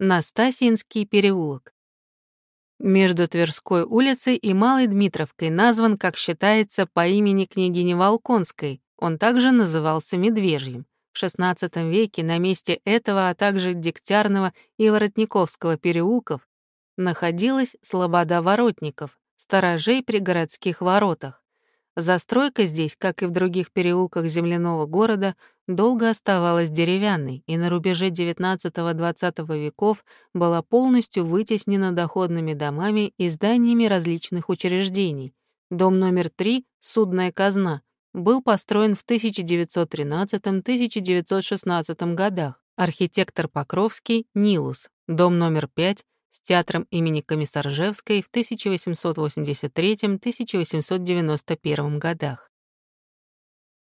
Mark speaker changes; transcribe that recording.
Speaker 1: Настасьинский переулок. Между Тверской улицей и Малой Дмитровкой назван, как считается, по имени княгини Волконской. Он также назывался Медвежьим. В XVI веке на месте этого, а также Дегтярного и Воротниковского переулков находилась слобода воротников, сторожей при городских воротах. Застройка здесь, как и в других переулках земляного города, долго оставалась деревянной и на рубеже XIX-XX веков была полностью вытеснена доходными домами и зданиями различных учреждений. Дом номер 3, судная казна, был построен в 1913-1916 годах. Архитектор Покровский, Нилус. Дом номер 5 с театром имени Комиссаржевской в 1883-1891 годах.